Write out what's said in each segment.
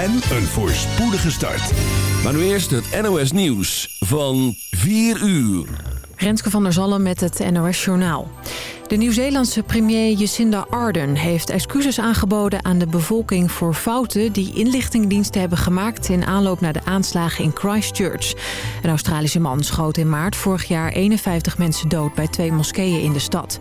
en een voorspoedige start. Maar nu eerst het NOS Nieuws van 4 uur. Renske van der Zalm met het NOS Journaal. De Nieuw-Zeelandse premier Jacinda Ardern heeft excuses aangeboden aan de bevolking voor fouten die inlichtingendiensten hebben gemaakt in aanloop naar de aanslagen in Christchurch. Een Australische man schoot in maart vorig jaar 51 mensen dood bij twee moskeeën in de stad.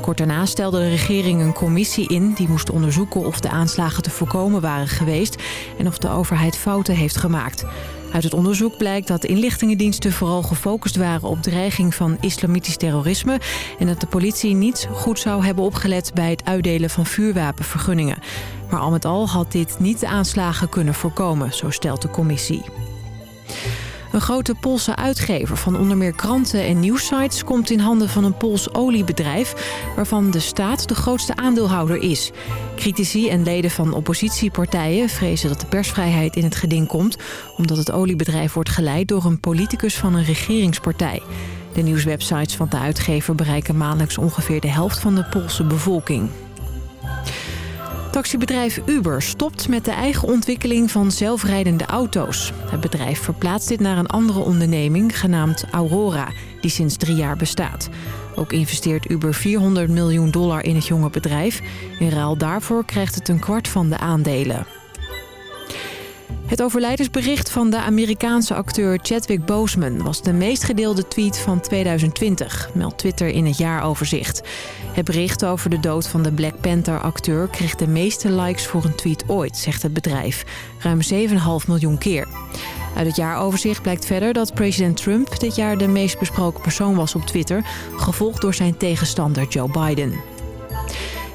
Kort daarna stelde de regering een commissie in die moest onderzoeken of de aanslagen te voorkomen waren geweest en of de overheid fouten heeft gemaakt. Uit het onderzoek blijkt dat inlichtingendiensten vooral gefocust waren op dreiging van islamitisch terrorisme... en dat de politie niet goed zou hebben opgelet bij het uitdelen van vuurwapenvergunningen. Maar al met al had dit niet de aanslagen kunnen voorkomen, zo stelt de commissie. Een grote Poolse uitgever van onder meer kranten en nieuwsites... komt in handen van een Pools oliebedrijf... waarvan de staat de grootste aandeelhouder is. Critici en leden van oppositiepartijen vrezen dat de persvrijheid in het geding komt... omdat het oliebedrijf wordt geleid door een politicus van een regeringspartij. De nieuwswebsites van de uitgever bereiken maandelijks ongeveer de helft van de Poolse bevolking. Taxibedrijf Uber stopt met de eigen ontwikkeling van zelfrijdende auto's. Het bedrijf verplaatst dit naar een andere onderneming genaamd Aurora, die sinds drie jaar bestaat. Ook investeert Uber 400 miljoen dollar in het jonge bedrijf. In ruil daarvoor krijgt het een kwart van de aandelen. Het overlijdensbericht van de Amerikaanse acteur Chadwick Boseman... was de meest gedeelde tweet van 2020, meldt Twitter in het jaaroverzicht. Het bericht over de dood van de Black Panther-acteur... kreeg de meeste likes voor een tweet ooit, zegt het bedrijf. Ruim 7,5 miljoen keer. Uit het jaaroverzicht blijkt verder dat president Trump... dit jaar de meest besproken persoon was op Twitter... gevolgd door zijn tegenstander Joe Biden.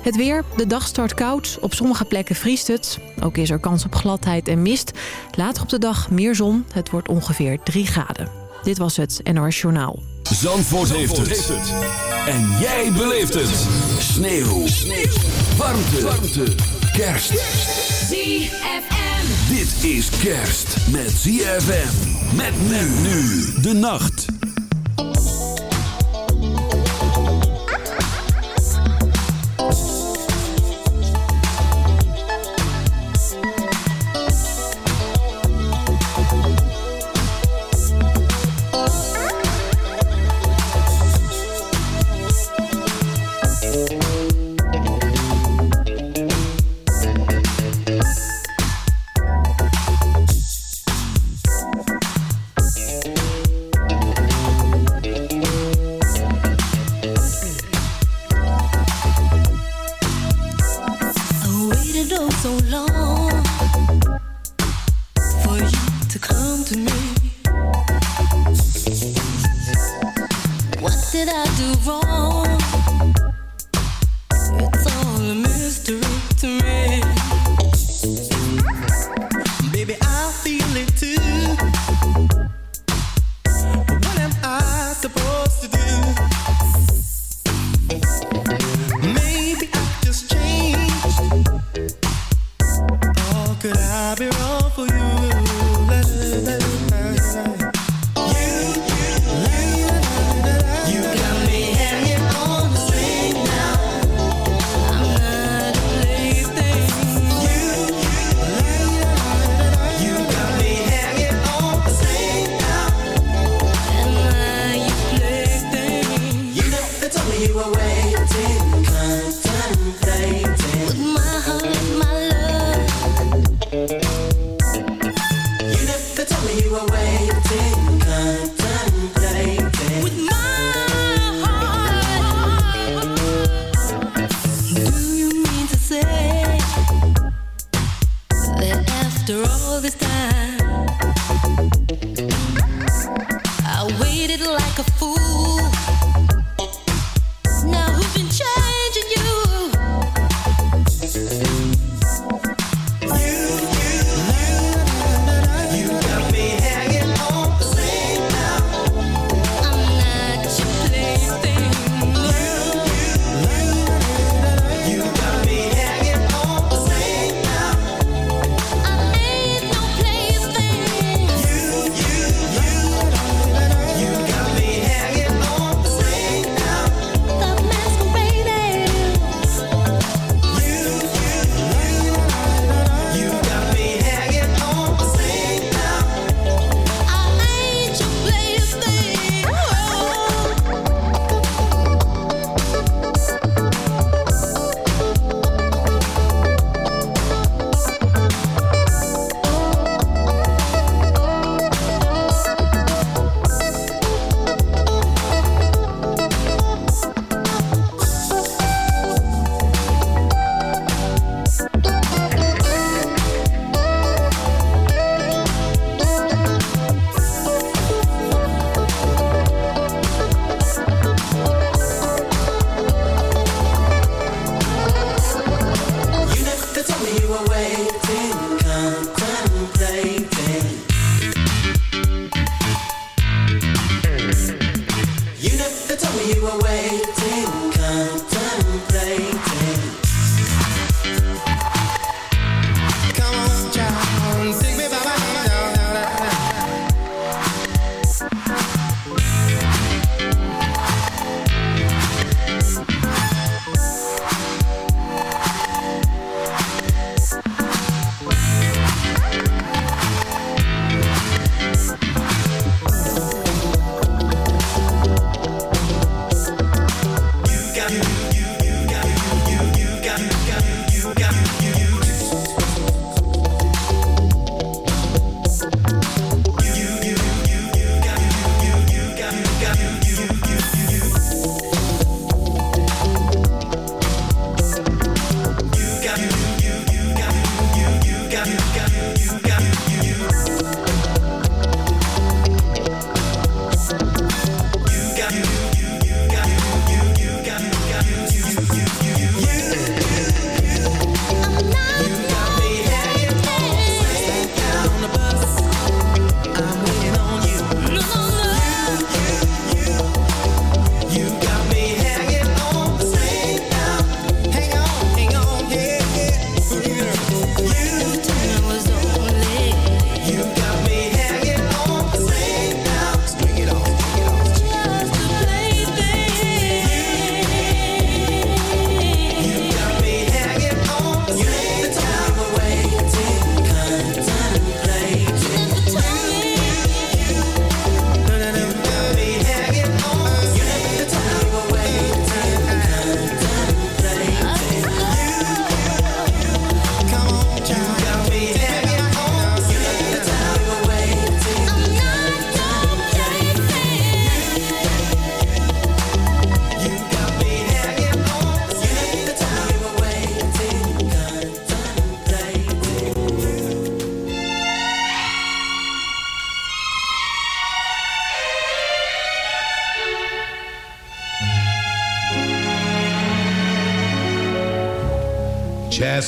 Het weer, de dag start koud. Op sommige plekken vriest het. Ook is er kans op gladheid en mist. Later op de dag meer zon. Het wordt ongeveer 3 graden. Dit was het NOS Journaal. Zandvoort, heeft, het. En jij beleeft het. Sneeuw. Sneeuw. Warmte. Warmte. Kerst. ZFM. Dit is kerst met ZFM. Met men nu de nacht.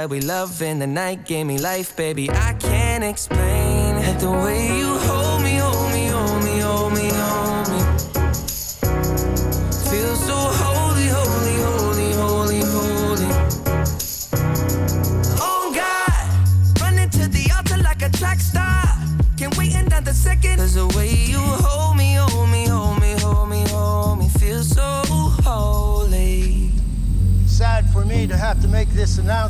that we love in the night gave me life, baby. I can't explain it. The way you hold me, hold me, hold me, hold me, hold me. Feel so holy, holy, holy, holy, holy. Oh God, running to the altar like a track star. Can't wait another second. Cause the way you hold me, hold me, hold me, hold me, hold me, feel so holy. sad for me to have to make this announcement,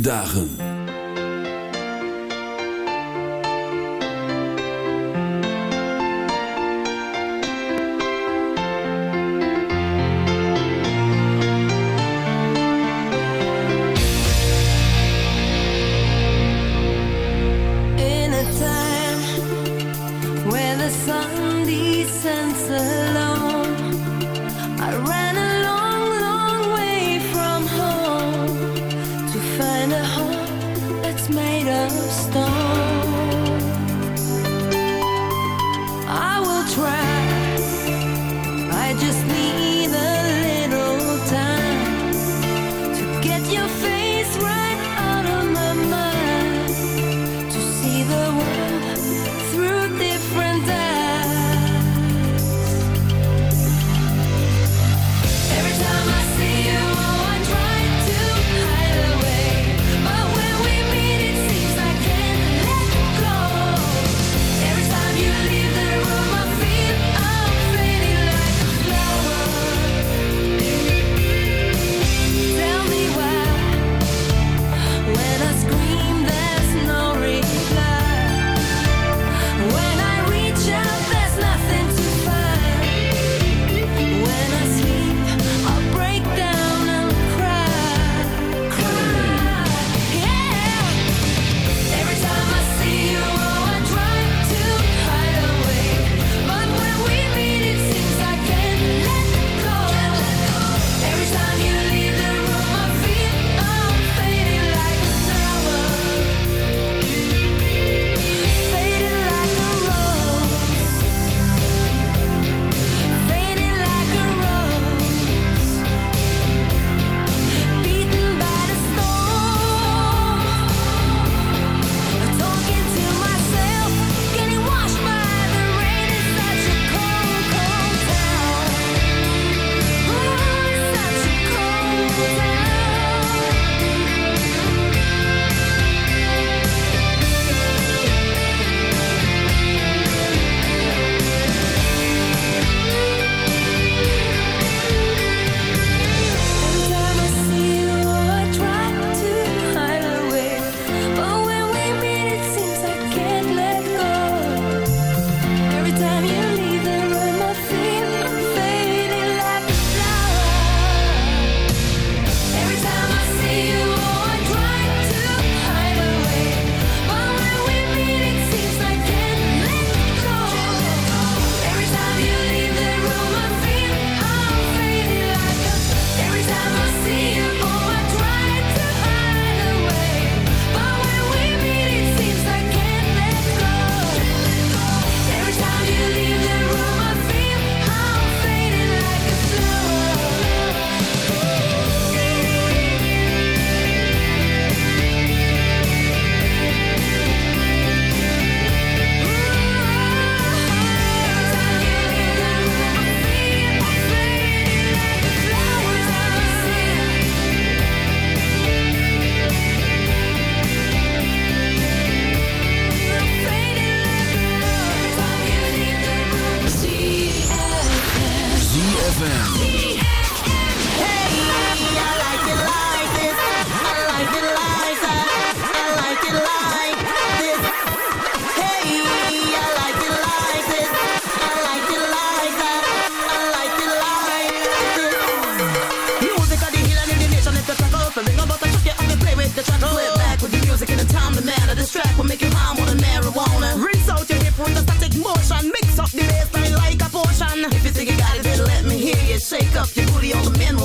dagen.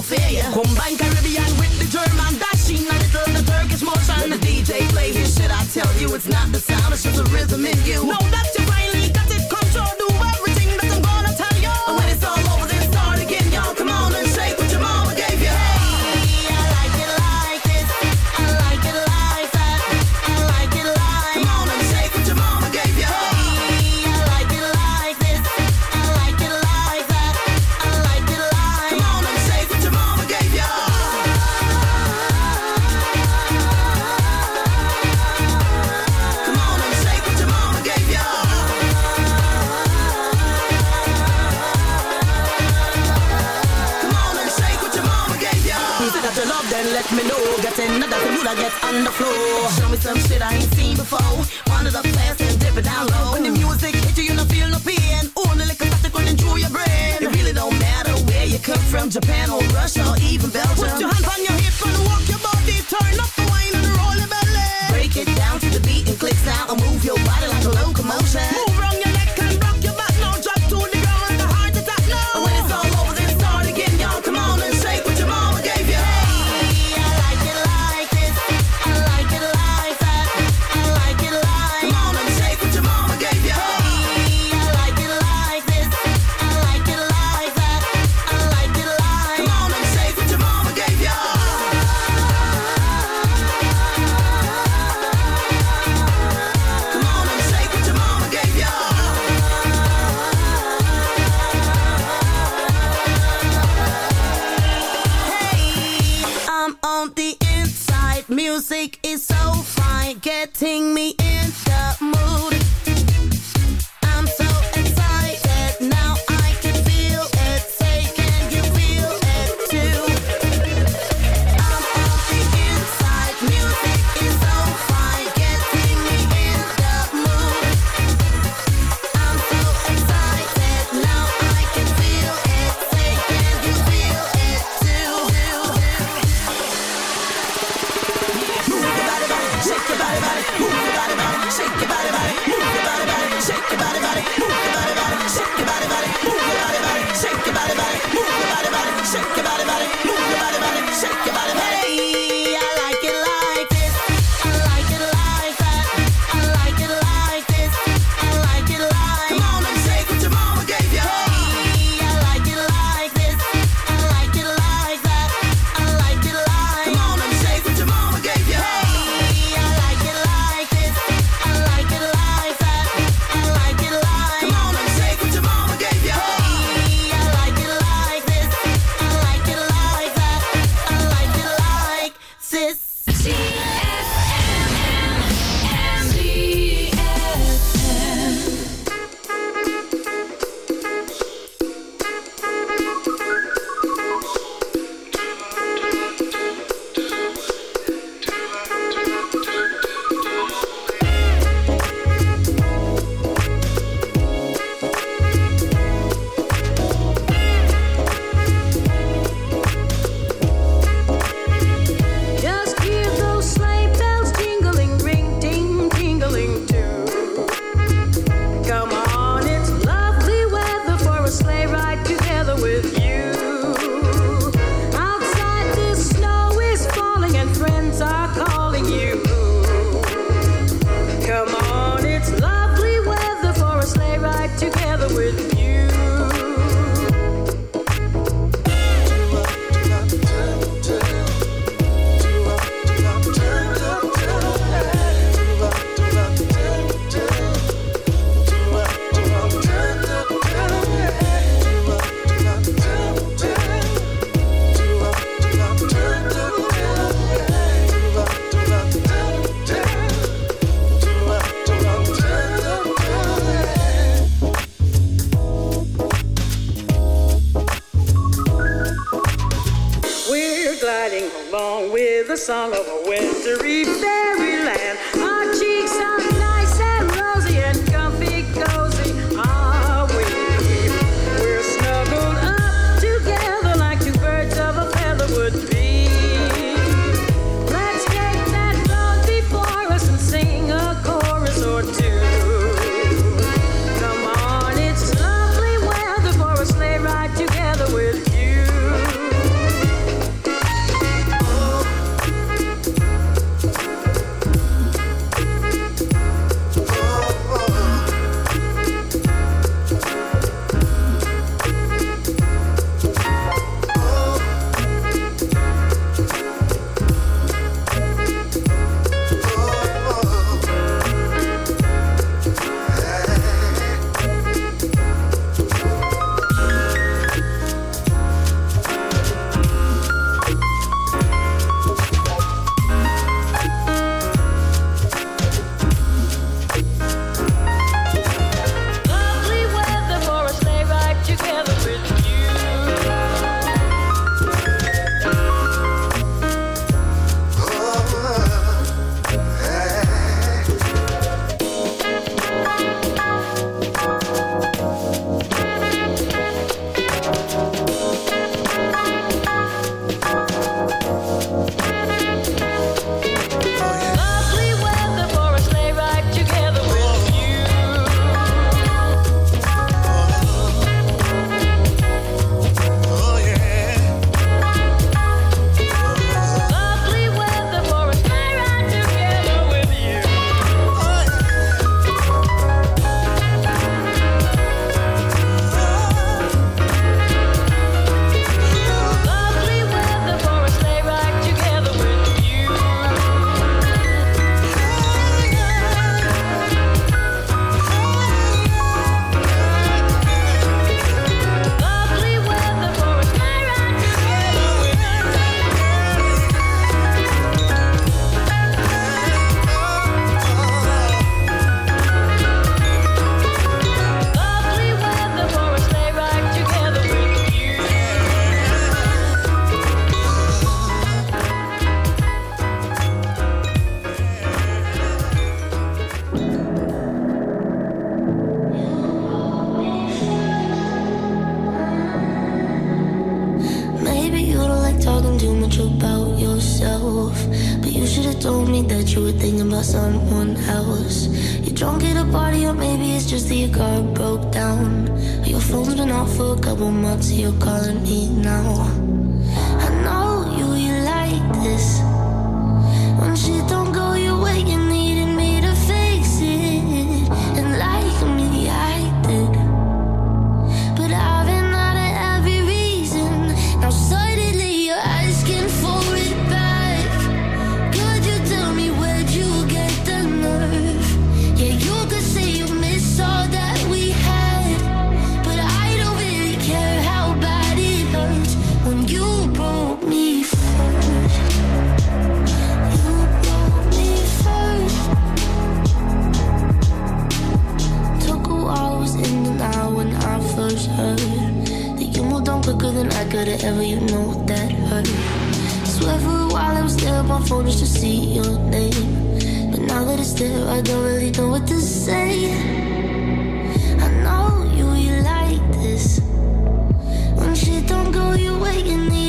fear ya. Combine Caribbean with the German dashing, a little the Turkish motion. When the DJ plays here. shit, I tell you it's not the sound, it's just the rhythm in you. No, that's till I get on the floor. Show me some shit I ain't seen before. One of the best, and dip it down low. When the music hit you, you don't feel no pain. Only like a running through your brain. It really don't matter where you come from, Japan or Russia or even Belgium music is so fine, getting me told me that you were thinking about someone else. You're drunk at a party, or maybe it's just that your car broke down. Your phone's been off for a couple months, so you're calling me now. I know you, you like this. When she could ever, you know that hurt. Swear for a while I was there on my phone just to see your name. But now that it's there, I don't really know what to say. I know you, you like this. When shit don't go your way, you need.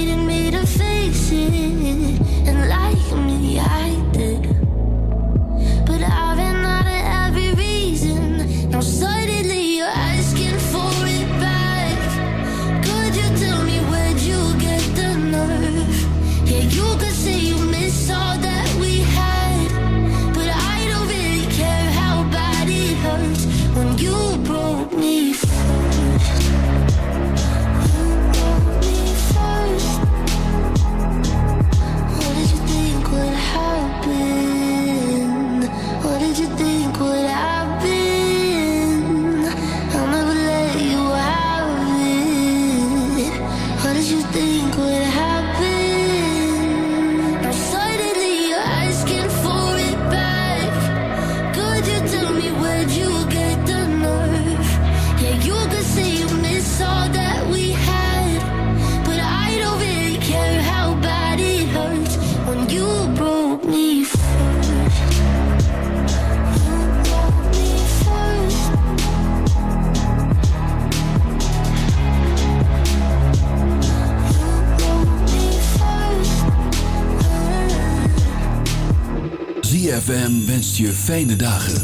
fijne dagen.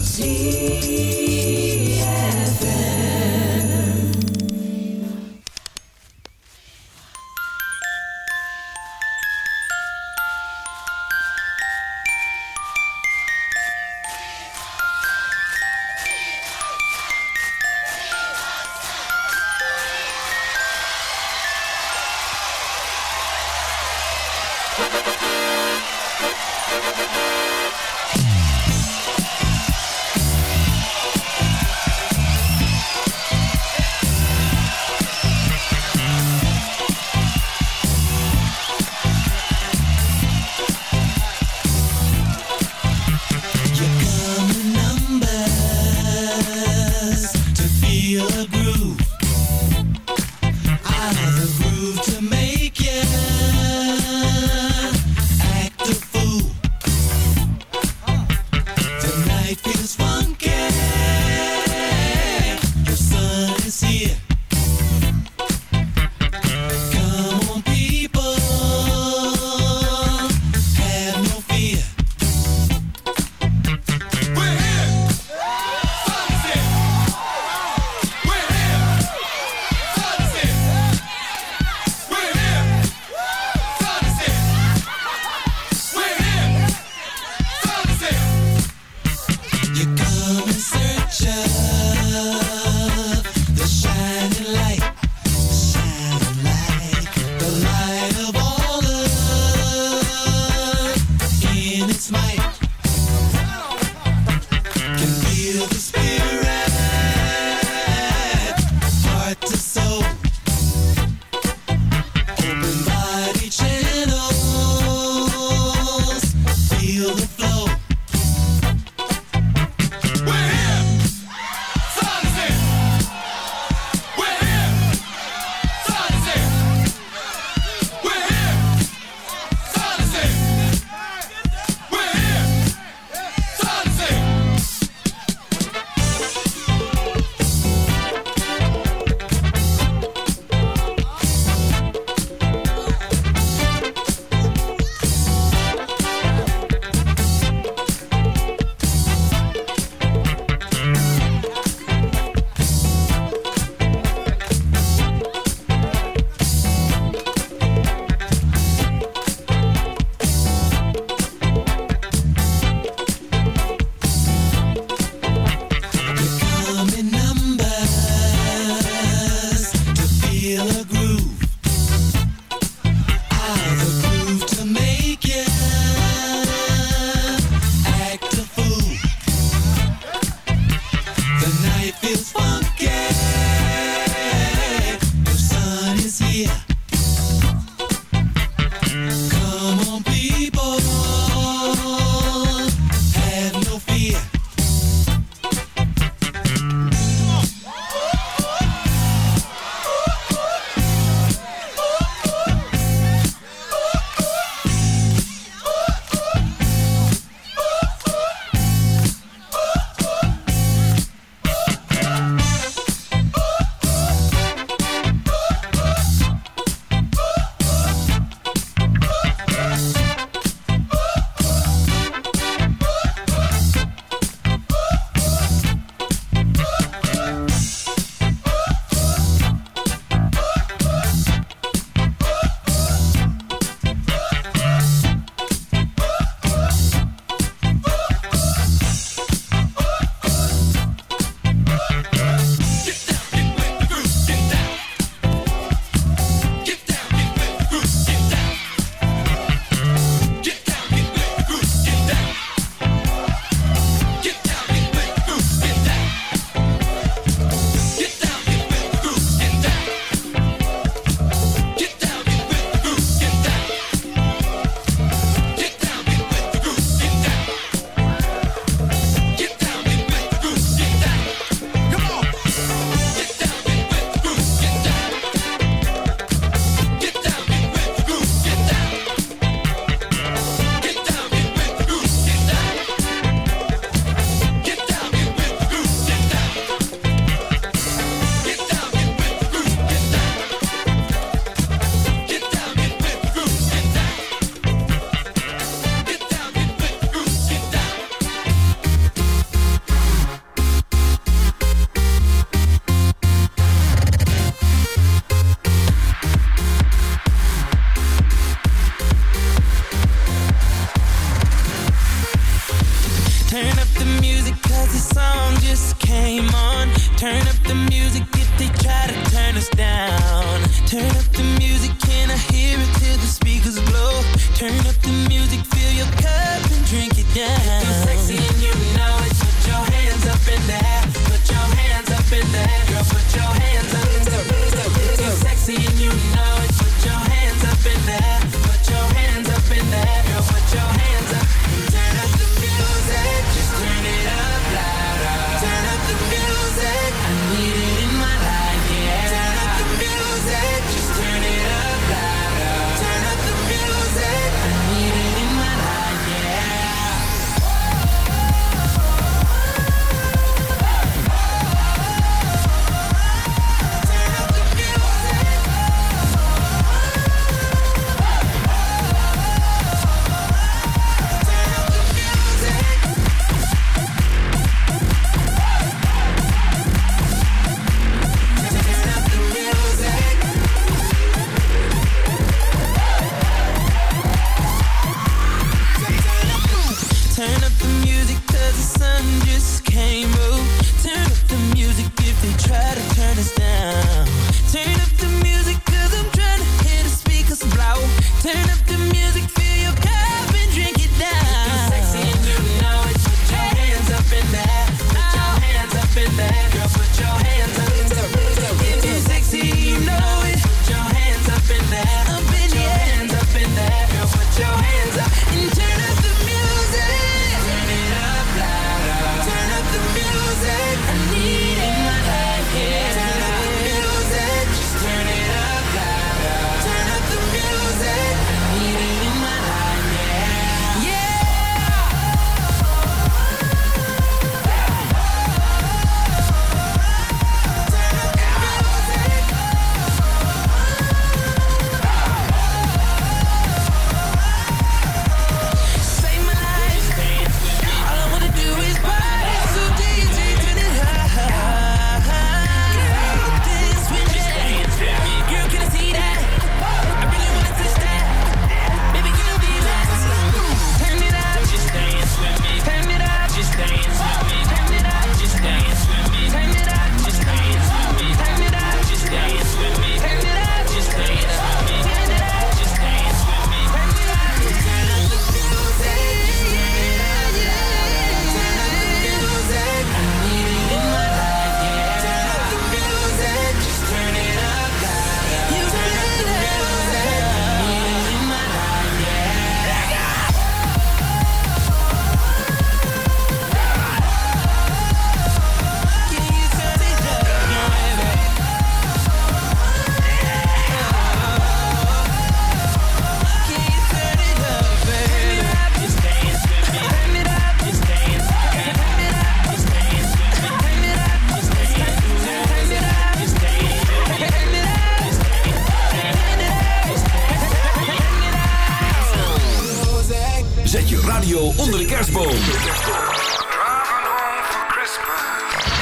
Kerstboom.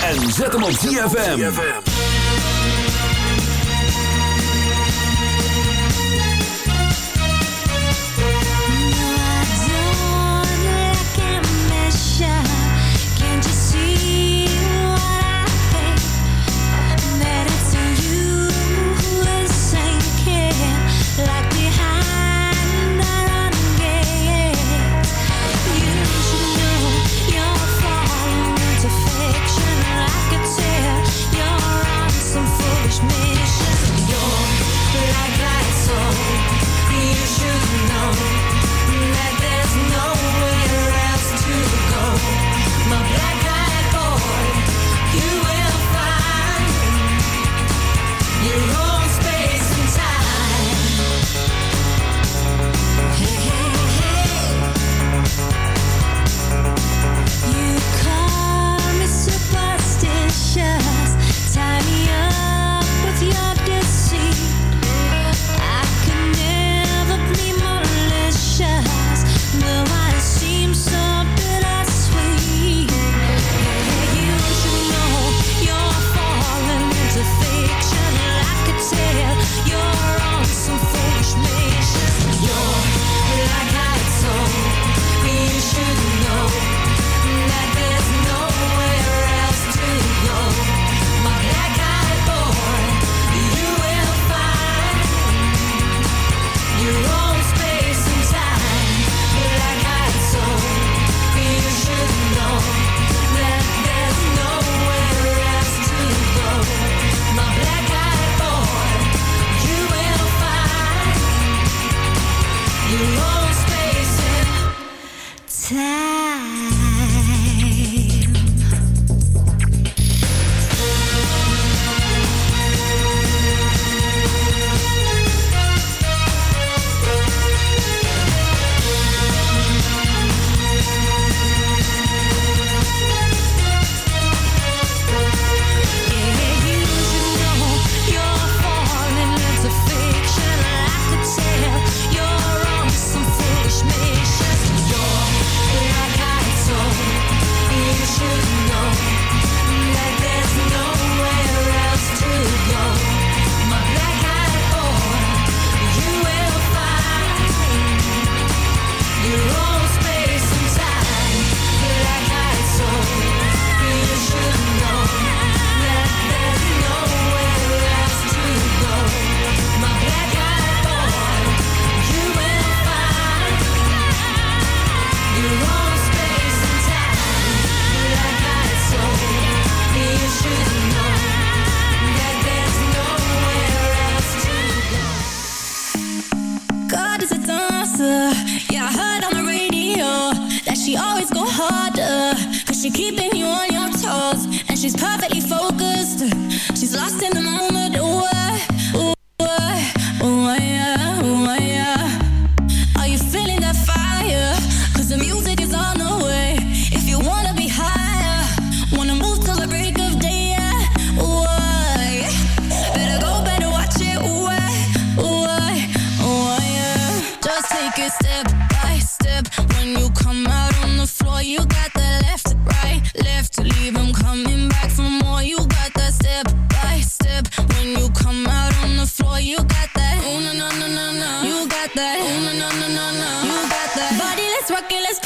En zet hem op ZFM.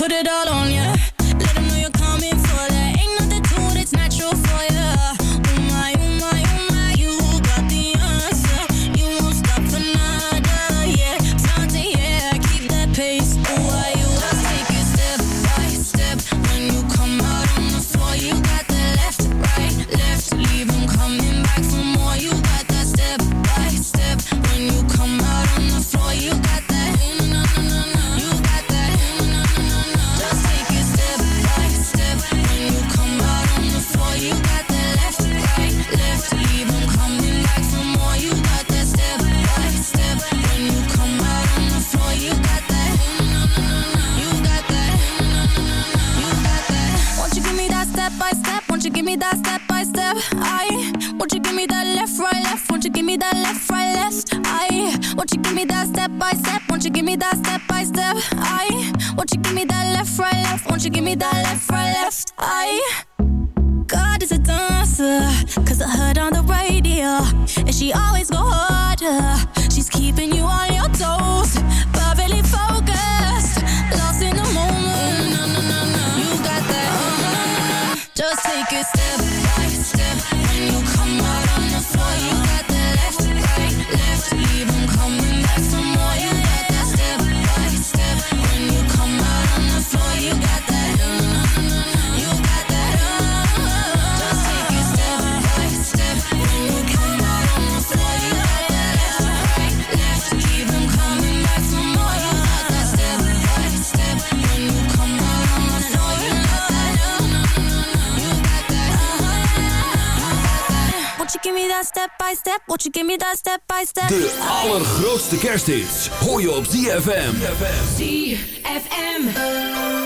put it all on you. step by step. What you give me that step by step. De allergrootste kersthits hoor je op ZFM. ZFM.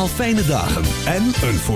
Allemaal fijne dagen en een voorspoedige